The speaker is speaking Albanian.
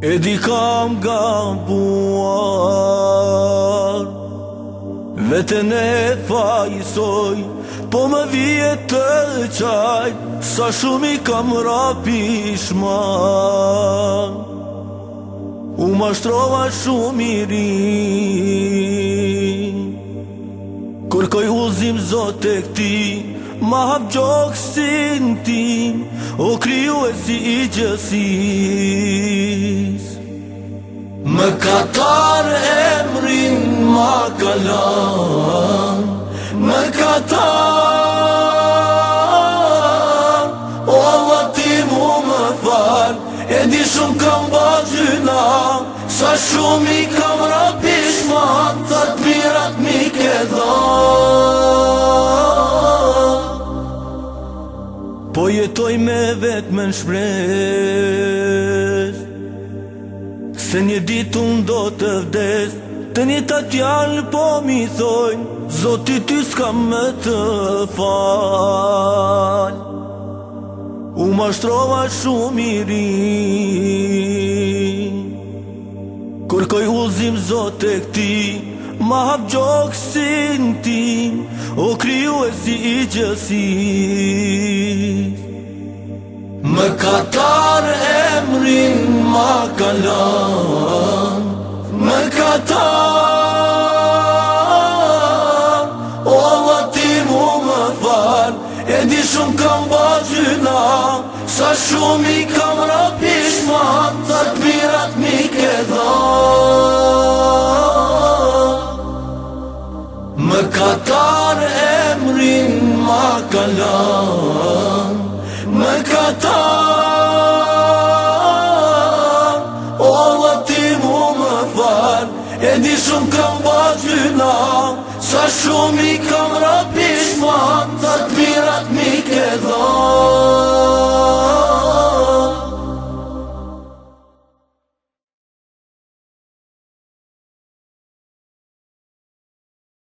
di kam gam buar, vetën e fajsoj, po më vjetë të qaj Sa shumë i kam rapi shma, u ma shtrova shumë i rinj Lëzim zot e këti Ma hap gjokë si në tim O kryu e si i gjësis Më katar e mërin Ma kalan Më katar O allë ti më far E di shumë kam ba gjyna Sa shumë i kam ra Po jetoj me vetë me në shpres Se një dit unë do të vdes Të një të tjallë po mi thojnë Zotit ty s'ka me të falë U ma shtrova shumë i ri Kërkoj u zimë zote këti Ma hap gjokë si në tim O kryu e si i gjësi Më ka tarë e Ma ka Më ka O më ti mu më far E di shumë kam bëgjyna Sa shumë i kam rapishma Sa të katar emrin ma kalan Me katar O Allah ti mu më far E di shumë kam ba Sa shumë i kam rapishman Sa të mirat mirat